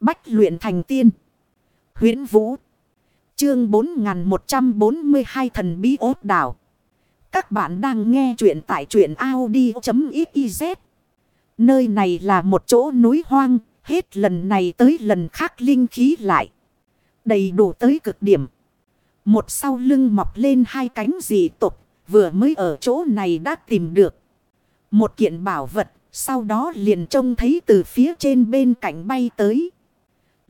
Bách luyện thành tiên. huyễn Vũ. Chương 4142 thần bí ốt đảo. Các bạn đang nghe truyện tại truyện Audi.xyz. Nơi này là một chỗ núi hoang. Hết lần này tới lần khác linh khí lại. Đầy đủ tới cực điểm. Một sau lưng mọc lên hai cánh dị tục. Vừa mới ở chỗ này đã tìm được. Một kiện bảo vật. Sau đó liền trông thấy từ phía trên bên cạnh bay tới.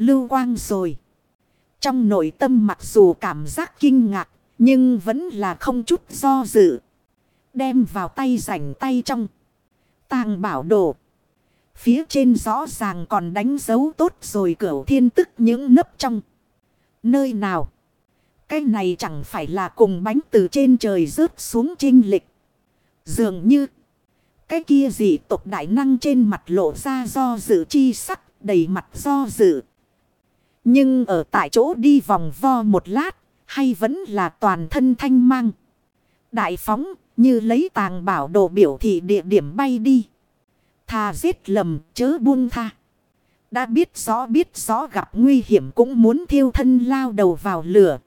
Lưu quang rồi. Trong nội tâm mặc dù cảm giác kinh ngạc. Nhưng vẫn là không chút do dự. Đem vào tay rảnh tay trong. Tàng bảo đồ. Phía trên rõ ràng còn đánh dấu tốt rồi cửu thiên tức những nấp trong. Nơi nào? Cái này chẳng phải là cùng bánh từ trên trời rớt xuống trinh lịch. Dường như. Cái kia gì tộc đại năng trên mặt lộ ra do dự chi sắc, đầy mặt do dự. Nhưng ở tại chỗ đi vòng vo một lát, hay vẫn là toàn thân thanh mang. Đại phóng, như lấy tàng bảo đồ biểu thị địa điểm bay đi. Thà giết lầm, chớ buông tha. Đã biết rõ biết rõ gặp nguy hiểm cũng muốn thiêu thân lao đầu vào lửa.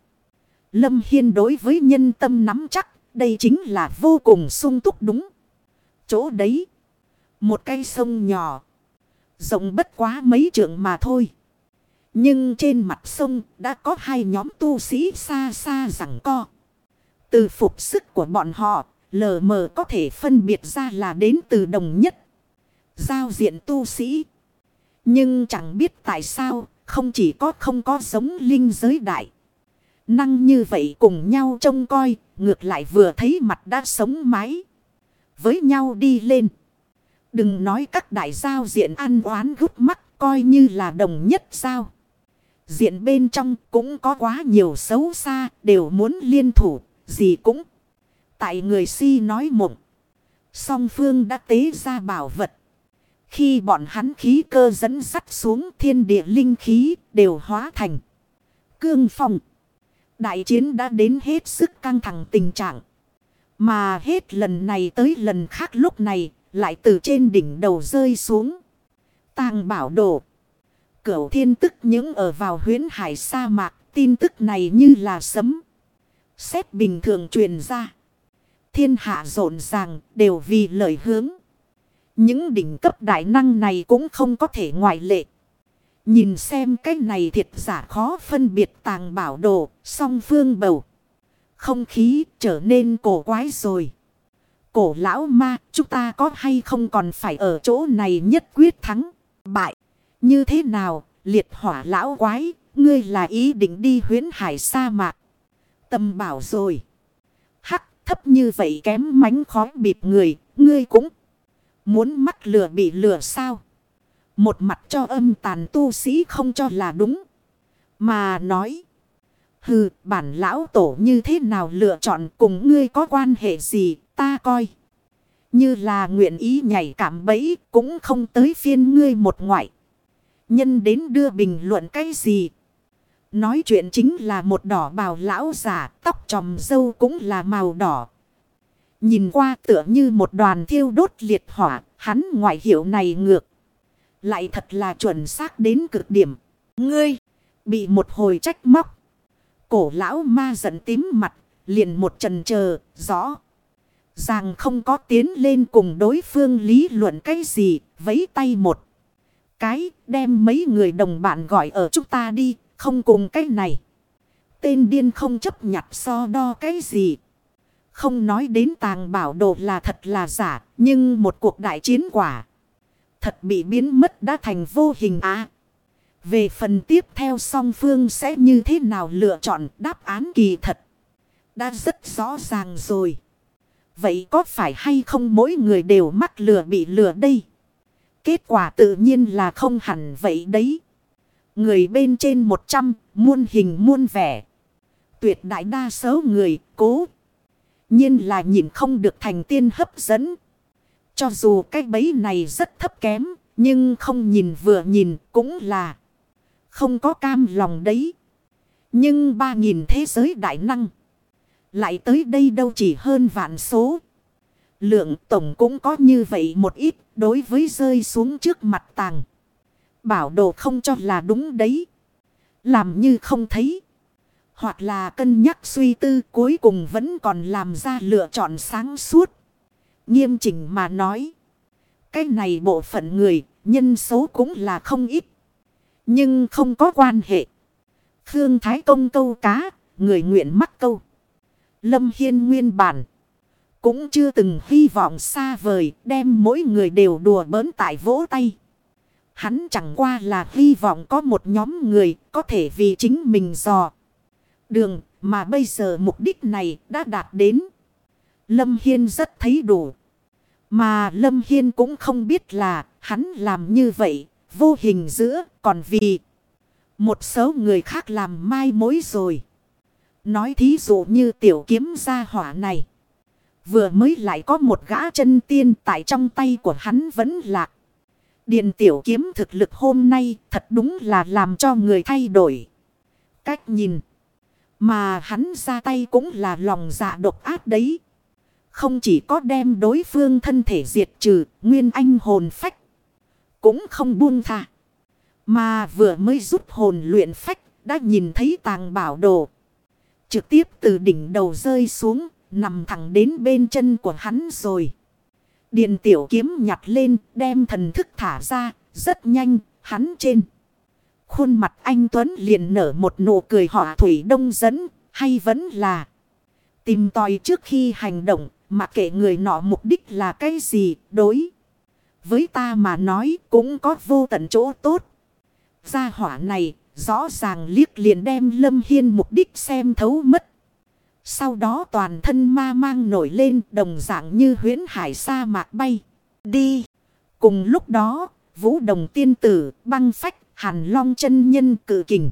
Lâm Hiên đối với nhân tâm nắm chắc, đây chính là vô cùng sung túc đúng. Chỗ đấy, một cây sông nhỏ, rộng bất quá mấy trượng mà thôi. Nhưng trên mặt sông đã có hai nhóm tu sĩ xa xa rằng co. Từ phục sức của bọn họ, lờ mờ có thể phân biệt ra là đến từ đồng nhất. Giao diện tu sĩ. Nhưng chẳng biết tại sao, không chỉ có không có giống linh giới đại. Năng như vậy cùng nhau trông coi, ngược lại vừa thấy mặt đã sống mái. Với nhau đi lên. Đừng nói các đại giao diện ăn oán gút mắt coi như là đồng nhất sao. Diện bên trong cũng có quá nhiều xấu xa, đều muốn liên thủ, gì cũng. Tại người si nói mộng. Song phương đã tế ra bảo vật. Khi bọn hắn khí cơ dẫn sắt xuống thiên địa linh khí đều hóa thành. Cương phong. Đại chiến đã đến hết sức căng thẳng tình trạng. Mà hết lần này tới lần khác lúc này lại từ trên đỉnh đầu rơi xuống. Tàng bảo đổ Cửu thiên tức những ở vào huyến hải sa mạc. Tin tức này như là sấm. Xét bình thường truyền ra. Thiên hạ rộn ràng đều vì lời hướng. Những đỉnh cấp đại năng này cũng không có thể ngoại lệ. Nhìn xem cái này thiệt giả khó phân biệt tàng bảo đồ, song phương bầu. Không khí trở nên cổ quái rồi. Cổ lão ma, chúng ta có hay không còn phải ở chỗ này nhất quyết thắng, bại. Như thế nào, liệt hỏa lão quái, ngươi là ý định đi huyến hải sa mạc. Tâm bảo rồi. Hắc thấp như vậy kém mánh khói bịp người, ngươi cũng muốn mắc lừa bị lừa sao. Một mặt cho âm tàn tu sĩ không cho là đúng. Mà nói. Hừ, bản lão tổ như thế nào lựa chọn cùng ngươi có quan hệ gì, ta coi. Như là nguyện ý nhảy cảm bẫy, cũng không tới phiên ngươi một ngoại. Nhân đến đưa bình luận cái gì. Nói chuyện chính là một đỏ bào lão giả, tóc tròm dâu cũng là màu đỏ. Nhìn qua tựa như một đoàn thiêu đốt liệt hỏa, hắn ngoại hiệu này ngược. Lại thật là chuẩn xác đến cực điểm. Ngươi, bị một hồi trách móc. Cổ lão ma giận tím mặt, liền một trần chờ rõ. Ràng không có tiến lên cùng đối phương lý luận cái gì, vấy tay một. Cái, đem mấy người đồng bạn gọi ở chúng ta đi, không cùng cái này. Tên điên không chấp nhặt so đo cái gì. Không nói đến tàng bảo đồ là thật là giả, nhưng một cuộc đại chiến quả. Thật bị biến mất đã thành vô hình á. Về phần tiếp theo song phương sẽ như thế nào lựa chọn đáp án kỳ thật. Đã rất rõ ràng rồi. Vậy có phải hay không mỗi người đều mắc lừa bị lừa đây? Kết quả tự nhiên là không hẳn vậy đấy. Người bên trên 100, muôn hình muôn vẻ. Tuyệt đại đa số người cố. nhiên là nhìn không được thành tiên hấp dẫn. Cho dù cái bấy này rất thấp kém, nhưng không nhìn vừa nhìn cũng là không có cam lòng đấy. Nhưng ba nghìn thế giới đại năng. Lại tới đây đâu chỉ hơn vạn số. Lượng tổng cũng có như vậy một ít đối với rơi xuống trước mặt tàng. Bảo đồ không cho là đúng đấy. Làm như không thấy. Hoặc là cân nhắc suy tư cuối cùng vẫn còn làm ra lựa chọn sáng suốt. Nghiêm chỉnh mà nói. Cái này bộ phận người, nhân số cũng là không ít. Nhưng không có quan hệ. Khương Thái Công câu cá, người nguyện mắc câu. Lâm Hiên nguyên bản. Cũng chưa từng hy vọng xa vời, đem mỗi người đều đùa bỡn tại vỗ tay. Hắn chẳng qua là hy vọng có một nhóm người có thể vì chính mình dò. Đường, mà bây giờ mục đích này đã đạt đến. Lâm Hiên rất thấy đủ. Mà Lâm Hiên cũng không biết là hắn làm như vậy, vô hình giữa còn vì một số người khác làm mai mối rồi. Nói thí dụ như tiểu kiếm gia hỏa này. Vừa mới lại có một gã chân tiên tại trong tay của hắn vẫn lạc. Điện tiểu kiếm thực lực hôm nay thật đúng là làm cho người thay đổi. Cách nhìn. Mà hắn ra tay cũng là lòng dạ độc ác đấy. Không chỉ có đem đối phương thân thể diệt trừ, nguyên anh hồn phách. Cũng không buông thả. Mà vừa mới rút hồn luyện phách, đã nhìn thấy tàng bảo đồ. Trực tiếp từ đỉnh đầu rơi xuống, nằm thẳng đến bên chân của hắn rồi. Điền tiểu kiếm nhặt lên, đem thần thức thả ra, rất nhanh, hắn trên. Khuôn mặt anh Tuấn liền nở một nụ cười họa thủy đông dẫn, hay vẫn là tìm tòi trước khi hành động, mà kệ người nọ mục đích là cái gì, đối. Với ta mà nói cũng có vô tận chỗ tốt. Gia hỏa này rõ ràng liếc liền đem Lâm Hiên mục đích xem thấu mất. Sau đó toàn thân ma mang nổi lên đồng dạng như huyến hải sa mạc bay. Đi. Cùng lúc đó, vũ đồng tiên tử, băng phách, hàn long chân nhân cử kình.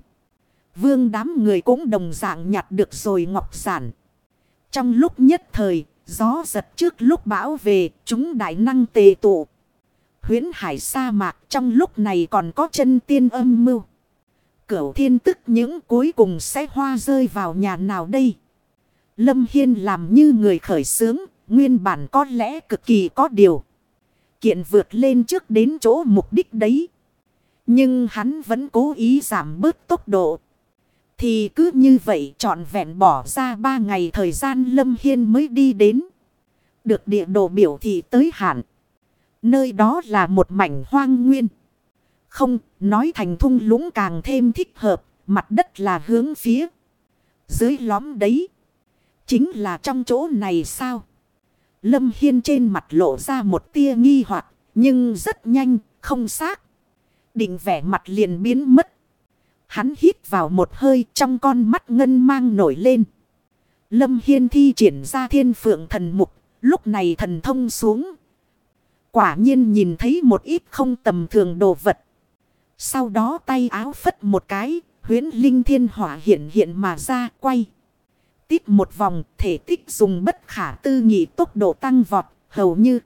Vương đám người cũng đồng dạng nhặt được rồi ngọc giản. Trong lúc nhất thời, gió giật trước lúc bão về, chúng đại năng tề tụ. Huyến hải sa mạc trong lúc này còn có chân tiên âm mưu. Cửu thiên tức những cuối cùng sẽ hoa rơi vào nhà nào đây? Lâm Hiên làm như người khởi sướng, nguyên bản có lẽ cực kỳ có điều. Kiện vượt lên trước đến chỗ mục đích đấy. Nhưng hắn vẫn cố ý giảm bớt tốc độ. Thì cứ như vậy trọn vẹn bỏ ra ba ngày thời gian Lâm Hiên mới đi đến. Được địa đồ biểu thị tới hạn. Nơi đó là một mảnh hoang nguyên. Không, nói thành thung lũng càng thêm thích hợp, mặt đất là hướng phía. Dưới lõm đấy. Chính là trong chỗ này sao? Lâm Hiên trên mặt lộ ra một tia nghi hoặc nhưng rất nhanh, không xác. Định vẻ mặt liền biến mất. Hắn hít vào một hơi trong con mắt ngân mang nổi lên. Lâm Hiên thi triển ra thiên phượng thần mục, lúc này thần thông xuống. Quả nhiên nhìn thấy một ít không tầm thường đồ vật. Sau đó tay áo phất một cái, huyến linh thiên hỏa hiện hiện mà ra quay tiếp một vòng, thể tích dùng bất khả tư nghị tốc độ tăng vọt, hầu như.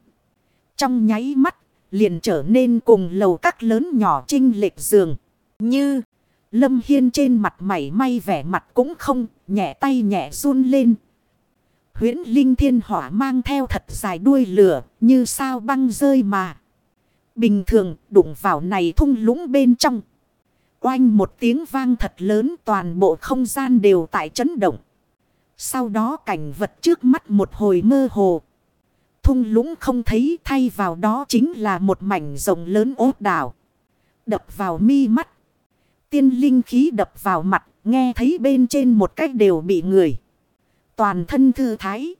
Trong nháy mắt, liền trở nên cùng lầu các lớn nhỏ trinh lệch giường. Như, Lâm Hiên trên mặt mảy may vẻ mặt cũng không, nhẹ tay nhẹ run lên. Huyễn Linh Thiên Hỏa mang theo thật dài đuôi lửa, như sao băng rơi mà. Bình thường, đụng vào này thung lũng bên trong. Oanh một tiếng vang thật lớn, toàn bộ không gian đều tại chấn động. Sau đó cảnh vật trước mắt một hồi mơ hồ. Thung lũng không thấy thay vào đó chính là một mảnh rộng lớn ốt đảo. Đập vào mi mắt. Tiên linh khí đập vào mặt, nghe thấy bên trên một cách đều bị người. Toàn thân thư thái.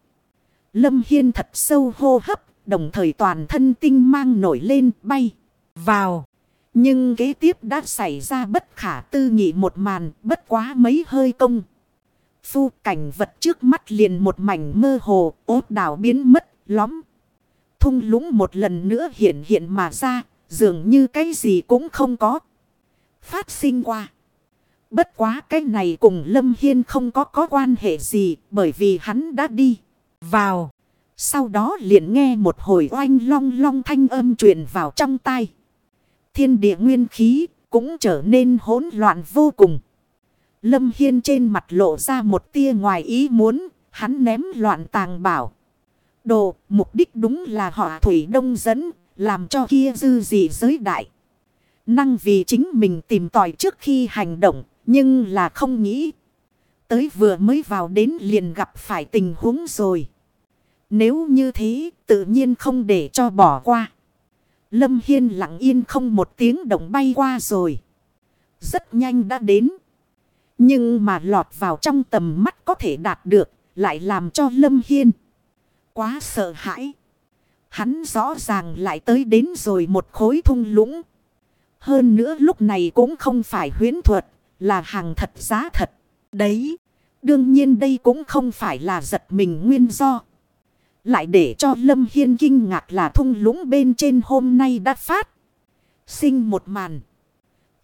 Lâm Hiên thật sâu hô hấp, đồng thời toàn thân tinh mang nổi lên bay, vào. Nhưng kế tiếp đã xảy ra bất khả tư nghị một màn, bất quá mấy hơi công phu cảnh vật trước mắt liền một mảnh mơ hồ, ốt đảo biến mất, lóm. Thung lũng một lần nữa hiện hiện mà ra, dường như cái gì cũng không có. Phát sinh qua. Bất quá cái này cùng Lâm Hiên không có có quan hệ gì, bởi vì hắn đã đi vào. Sau đó liền nghe một hồi oanh long long thanh âm truyền vào trong tai. Thiên địa nguyên khí cũng trở nên hỗn loạn vô cùng. Lâm Hiên trên mặt lộ ra một tia ngoài ý muốn, hắn ném loạn tàng bảo. Đồ, mục đích đúng là họ Thủy Đông dẫn, làm cho kia dư dị giới đại. năng vì chính mình tìm tòi trước khi hành động. Nhưng là không nghĩ. Tới vừa mới vào đến liền gặp phải tình huống rồi. Nếu như thế tự nhiên không để cho bỏ qua. Lâm Hiên lặng yên không một tiếng động bay qua rồi. Rất nhanh đã đến. Nhưng mà lọt vào trong tầm mắt có thể đạt được. Lại làm cho Lâm Hiên. Quá sợ hãi. Hắn rõ ràng lại tới đến rồi một khối thung lũng. Hơn nữa lúc này cũng không phải huyến thuật. Là hàng thật giá thật. Đấy. Đương nhiên đây cũng không phải là giật mình nguyên do. Lại để cho Lâm Hiên kinh ngạc là thung lũng bên trên hôm nay đã phát. Sinh một màn.